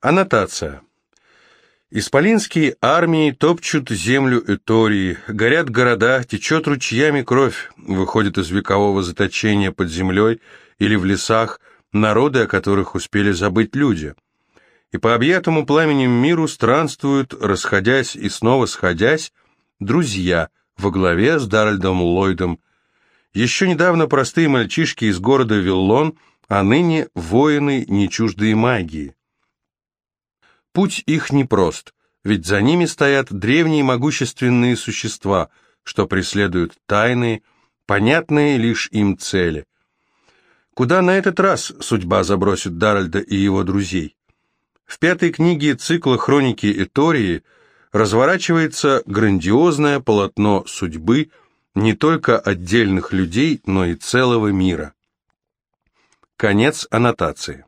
Аннотация. Исполинские армии топчут землю Этории, горят города, течет ручьями кровь, выходит из векового заточения под землей или в лесах народы, о которых успели забыть люди. И по объятому пламенем миру странствуют, расходясь и снова сходясь, друзья во главе с Даральдом Ллойдом. Еще недавно простые мальчишки из города Виллон, а ныне воины, не чуждые магии. Путь их непрост, ведь за ними стоят древние могущественные существа, что преследуют тайные, понятные лишь им цели. Куда на этот раз судьба забросит Даральда и его друзей? В пятой книге цикла «Хроники Этории» разворачивается грандиозное полотно судьбы не только отдельных людей, но и целого мира. Конец аннотации.